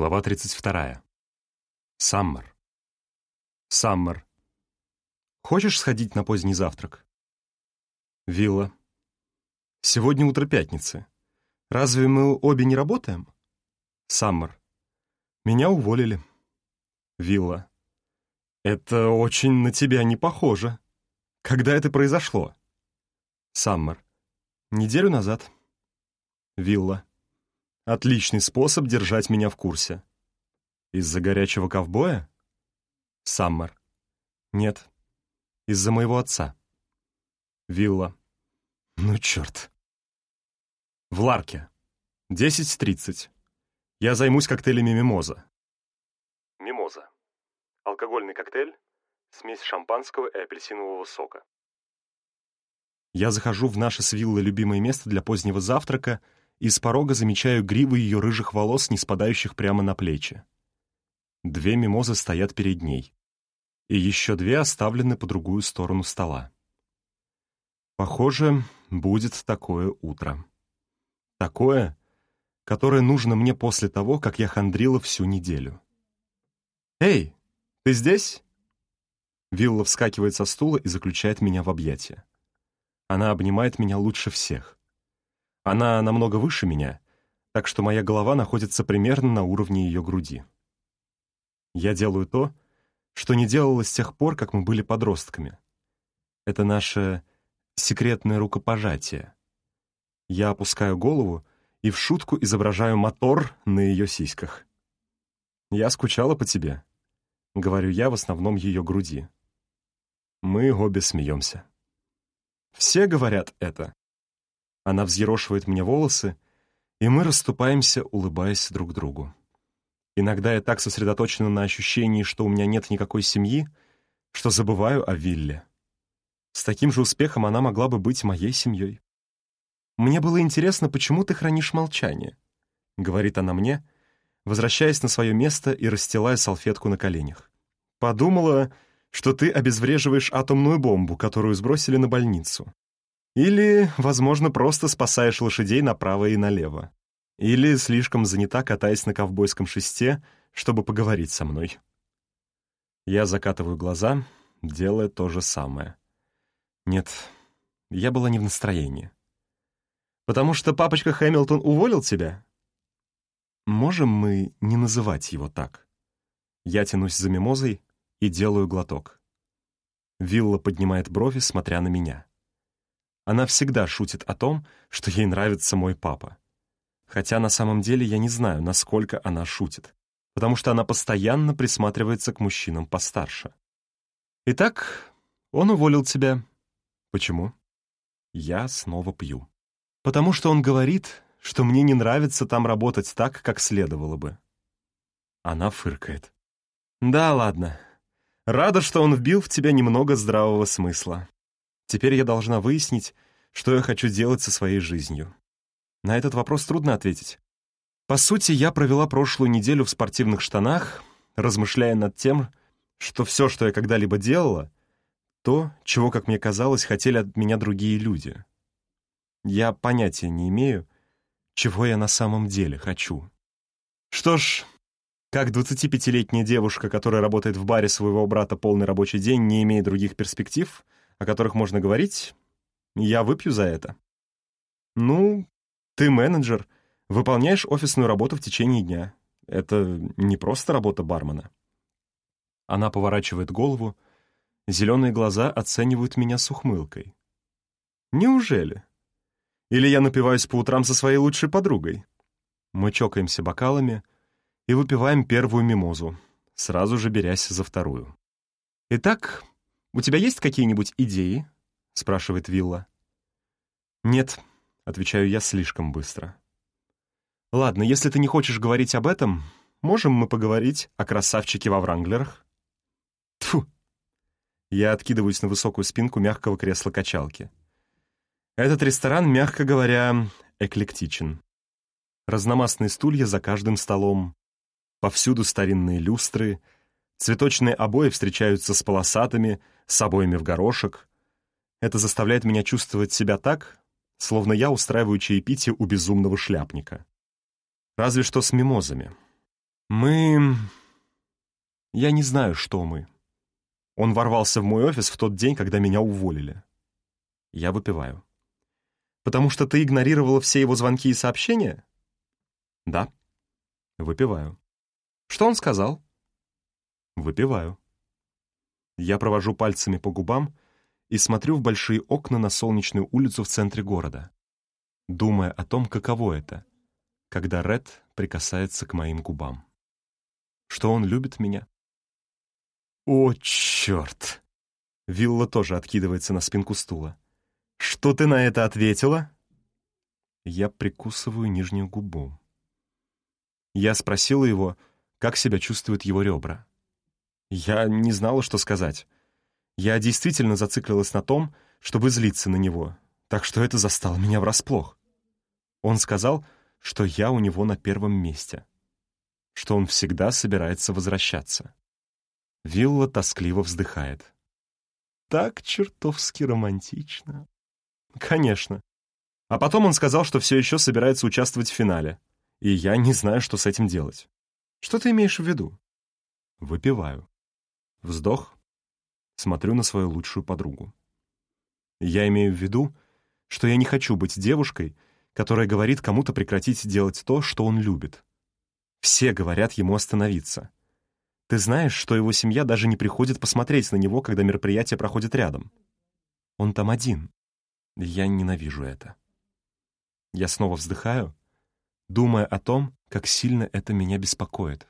Глава 32. Саммер. Саммер. Хочешь сходить на поздний завтрак? Вилла. Сегодня утро пятницы. Разве мы обе не работаем? Саммер. Меня уволили. Вилла. Это очень на тебя не похоже. Когда это произошло? Саммер. Неделю назад. Вилла. Отличный способ держать меня в курсе. Из-за горячего ковбоя? Саммер. Нет. Из-за моего отца. Вилла. Ну, черт. В Ларке. 10.30. Я займусь коктейлями «Мимоза». «Мимоза» — алкогольный коктейль, смесь шампанского и апельсинового сока. Я захожу в наше с Виллой любимое место для позднего завтрака и с порога замечаю гривы ее рыжих волос, не спадающих прямо на плечи. Две мимозы стоят перед ней, и еще две оставлены по другую сторону стола. Похоже, будет такое утро. Такое, которое нужно мне после того, как я хандрила всю неделю. «Эй, ты здесь?» Вилла вскакивает со стула и заключает меня в объятия. Она обнимает меня лучше всех. Она намного выше меня, так что моя голова находится примерно на уровне ее груди. Я делаю то, что не делала с тех пор, как мы были подростками. Это наше секретное рукопожатие. Я опускаю голову и в шутку изображаю мотор на ее сиськах. «Я скучала по тебе», — говорю я в основном ее груди. Мы обе смеемся. Все говорят это. Она взъерошивает мне волосы, и мы расступаемся, улыбаясь друг другу. Иногда я так сосредоточена на ощущении, что у меня нет никакой семьи, что забываю о Вилле. С таким же успехом она могла бы быть моей семьей. «Мне было интересно, почему ты хранишь молчание», — говорит она мне, возвращаясь на свое место и расстилая салфетку на коленях. «Подумала, что ты обезвреживаешь атомную бомбу, которую сбросили на больницу. Или, возможно, просто спасаешь лошадей направо и налево. Или слишком занята, катаясь на ковбойском шесте, чтобы поговорить со мной. Я закатываю глаза, делая то же самое. Нет, я была не в настроении. «Потому что папочка Хэмилтон уволил тебя?» «Можем мы не называть его так?» Я тянусь за мимозой и делаю глоток. Вилла поднимает брови, смотря на меня. Она всегда шутит о том, что ей нравится мой папа. Хотя на самом деле я не знаю, насколько она шутит, потому что она постоянно присматривается к мужчинам постарше. «Итак, он уволил тебя. Почему?» Я снова пью. «Потому что он говорит, что мне не нравится там работать так, как следовало бы». Она фыркает. «Да, ладно. Рада, что он вбил в тебя немного здравого смысла. Теперь я должна выяснить, что я хочу делать со своей жизнью. На этот вопрос трудно ответить. По сути, я провела прошлую неделю в спортивных штанах, размышляя над тем, что все, что я когда-либо делала, то, чего, как мне казалось, хотели от меня другие люди. Я понятия не имею, чего я на самом деле хочу. Что ж, как 25-летняя девушка, которая работает в баре своего брата полный рабочий день, не имея других перспектив — о которых можно говорить, я выпью за это. Ну, ты менеджер, выполняешь офисную работу в течение дня. Это не просто работа бармена. Она поворачивает голову, зеленые глаза оценивают меня с ухмылкой. Неужели? Или я напиваюсь по утрам со своей лучшей подругой? Мы чокаемся бокалами и выпиваем первую мимозу, сразу же берясь за вторую. Итак, «У тебя есть какие-нибудь идеи?» — спрашивает Вилла. «Нет», — отвечаю я слишком быстро. «Ладно, если ты не хочешь говорить об этом, можем мы поговорить о красавчике во Вранглерах?» Тфу! Я откидываюсь на высокую спинку мягкого кресла-качалки. Этот ресторан, мягко говоря, эклектичен. Разномастные стулья за каждым столом, повсюду старинные люстры — Цветочные обои встречаются с полосатыми, с обоями в горошек. Это заставляет меня чувствовать себя так, словно я устраиваю чаепитие у безумного шляпника. Разве что с мимозами. Мы... Я не знаю, что мы. Он ворвался в мой офис в тот день, когда меня уволили. Я выпиваю. Потому что ты игнорировала все его звонки и сообщения? Да. Выпиваю. Что он сказал? Выпиваю. Я провожу пальцами по губам и смотрю в большие окна на солнечную улицу в центре города, думая о том, каково это, когда Ред прикасается к моим губам. Что он любит меня. О, черт! Вилла тоже откидывается на спинку стула. «Что ты на это ответила?» Я прикусываю нижнюю губу. Я спросила его, как себя чувствуют его ребра. Я не знала, что сказать. Я действительно зациклилась на том, чтобы злиться на него, так что это застало меня врасплох. Он сказал, что я у него на первом месте, что он всегда собирается возвращаться. Вилла тоскливо вздыхает. Так чертовски романтично. Конечно. А потом он сказал, что все еще собирается участвовать в финале. И я не знаю, что с этим делать. Что ты имеешь в виду? Выпиваю. Вздох. Смотрю на свою лучшую подругу. Я имею в виду, что я не хочу быть девушкой, которая говорит кому-то прекратить делать то, что он любит. Все говорят ему остановиться. Ты знаешь, что его семья даже не приходит посмотреть на него, когда мероприятие проходит рядом. Он там один. Я ненавижу это. Я снова вздыхаю, думая о том, как сильно это меня беспокоит.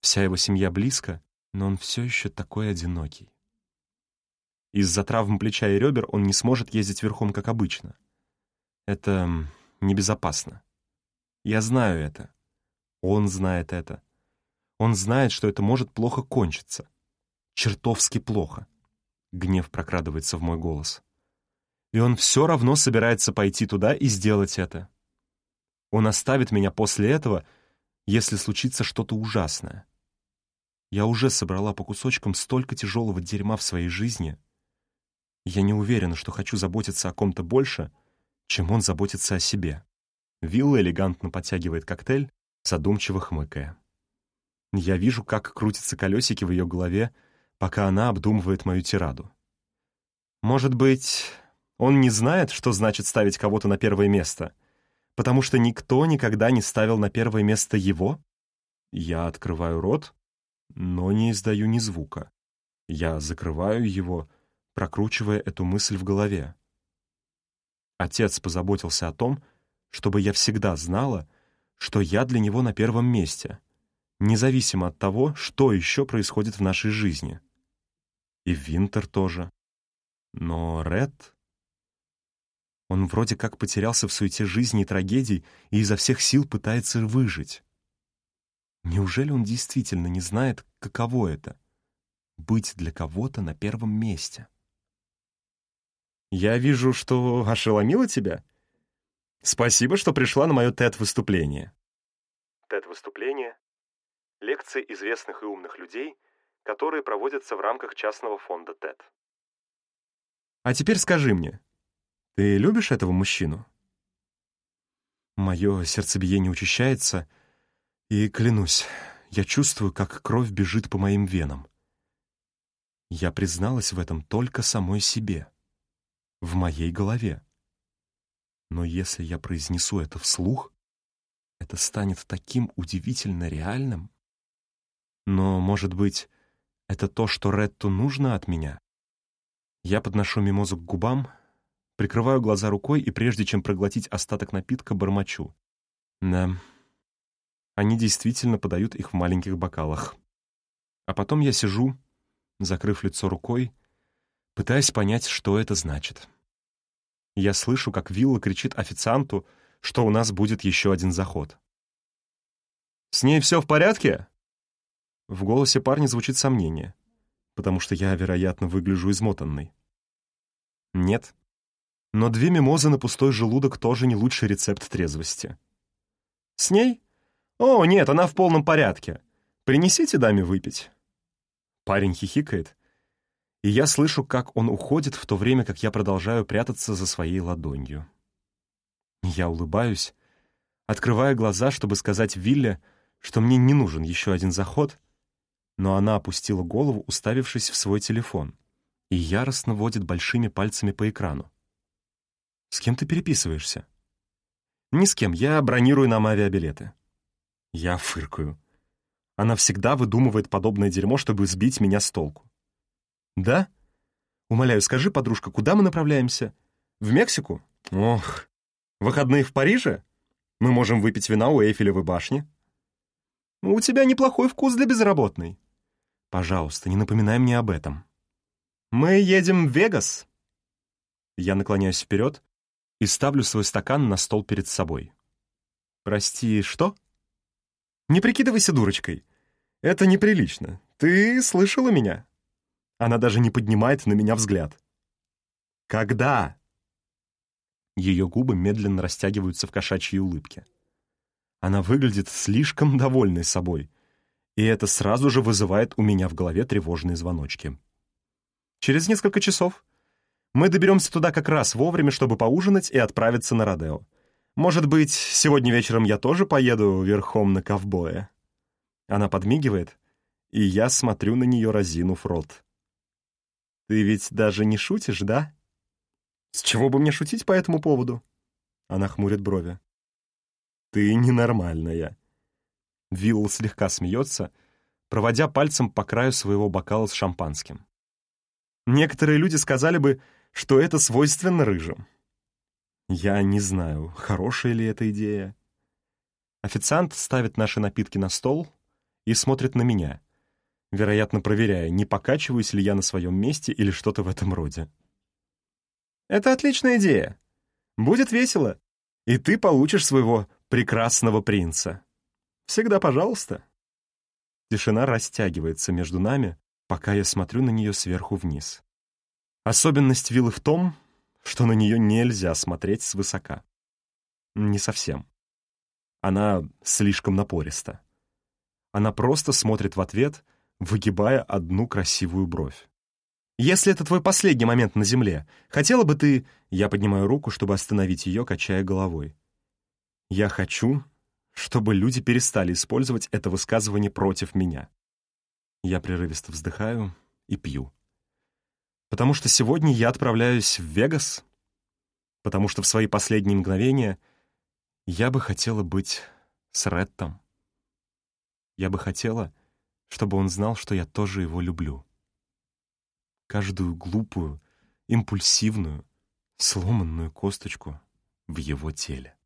Вся его семья близко, но он все еще такой одинокий. Из-за травм плеча и ребер он не сможет ездить верхом, как обычно. Это небезопасно. Я знаю это. Он знает это. Он знает, что это может плохо кончиться. Чертовски плохо. Гнев прокрадывается в мой голос и он все равно собирается пойти туда и сделать это. Он оставит меня после этого, если случится что-то ужасное. Я уже собрала по кусочкам столько тяжелого дерьма в своей жизни. Я не уверена, что хочу заботиться о ком-то больше, чем он заботится о себе. Вилла элегантно подтягивает коктейль, задумчиво хмыкая. Я вижу, как крутятся колесики в ее голове, пока она обдумывает мою тираду. Может быть, он не знает, что значит ставить кого-то на первое место, потому что никто никогда не ставил на первое место его? Я открываю рот, но не издаю ни звука. Я закрываю его, прокручивая эту мысль в голове. Отец позаботился о том, чтобы я всегда знала, что я для него на первом месте, независимо от того, что еще происходит в нашей жизни. И Винтер тоже. Но Ред... Он вроде как потерялся в суете жизни и трагедий и изо всех сил пытается выжить. Неужели он действительно не знает, каково это — быть для кого-то на первом месте? «Я вижу, что ошеломила тебя. Спасибо, что пришла на мое TED-выступление». TED-выступление — лекции известных и умных людей, которые проводятся в рамках частного фонда TED. «А теперь скажи мне, ты любишь этого мужчину?» Мое сердцебиение учащается, и, клянусь, я чувствую, как кровь бежит по моим венам. Я призналась в этом только самой себе, в моей голове. Но если я произнесу это вслух, это станет таким удивительно реальным. Но, может быть, это то, что Ретту нужно от меня? Я подношу мимозу к губам — Прикрываю глаза рукой и прежде чем проглотить остаток напитка, бормочу. Да, они действительно подают их в маленьких бокалах. А потом я сижу, закрыв лицо рукой, пытаясь понять, что это значит. Я слышу, как Вилла кричит официанту, что у нас будет еще один заход. «С ней все в порядке?» В голосе парня звучит сомнение, потому что я, вероятно, выгляжу измотанной. «Нет», но две мимозы на пустой желудок тоже не лучший рецепт трезвости. «С ней? О, нет, она в полном порядке. Принесите даме выпить». Парень хихикает, и я слышу, как он уходит, в то время как я продолжаю прятаться за своей ладонью. Я улыбаюсь, открывая глаза, чтобы сказать Вилле, что мне не нужен еще один заход, но она опустила голову, уставившись в свой телефон, и яростно водит большими пальцами по экрану. «С кем ты переписываешься?» «Ни с кем, я бронирую нам авиабилеты». Я фыркаю. Она всегда выдумывает подобное дерьмо, чтобы сбить меня с толку. «Да? Умоляю, скажи, подружка, куда мы направляемся? В Мексику? Ох, выходные в Париже? Мы можем выпить вина у Эйфелевой башни. У тебя неплохой вкус для безработной. Пожалуйста, не напоминай мне об этом. Мы едем в Вегас. Я наклоняюсь вперед и ставлю свой стакан на стол перед собой. Прости, что? Не прикидывайся дурочкой. Это неприлично. Ты слышала меня? Она даже не поднимает на меня взгляд. Когда? Ее губы медленно растягиваются в кошачьей улыбке. Она выглядит слишком довольной собой, и это сразу же вызывает у меня в голове тревожные звоночки. Через несколько часов мы доберемся туда как раз вовремя, чтобы поужинать и отправиться на Родео. Может быть, сегодня вечером я тоже поеду верхом на ковбоя?» Она подмигивает, и я смотрю на нее, разинув рот. «Ты ведь даже не шутишь, да?» «С чего бы мне шутить по этому поводу?» Она хмурит брови. «Ты ненормальная». Вилл слегка смеется, проводя пальцем по краю своего бокала с шампанским. Некоторые люди сказали бы, что это свойственно рыжим. Я не знаю, хорошая ли эта идея. Официант ставит наши напитки на стол и смотрит на меня, вероятно, проверяя, не покачиваюсь ли я на своем месте или что-то в этом роде. «Это отличная идея. Будет весело, и ты получишь своего прекрасного принца. Всегда пожалуйста». Тишина растягивается между нами, пока я смотрю на нее сверху вниз. Особенность виллы в том, что на нее нельзя смотреть свысока. Не совсем. Она слишком напориста. Она просто смотрит в ответ, выгибая одну красивую бровь. «Если это твой последний момент на земле, хотела бы ты...» Я поднимаю руку, чтобы остановить ее, качая головой. Я хочу, чтобы люди перестали использовать это высказывание против меня. Я прерывисто вздыхаю и пью. Потому что сегодня я отправляюсь в Вегас, потому что в свои последние мгновения я бы хотела быть с Реттом. Я бы хотела, чтобы он знал, что я тоже его люблю. Каждую глупую, импульсивную, сломанную косточку в его теле.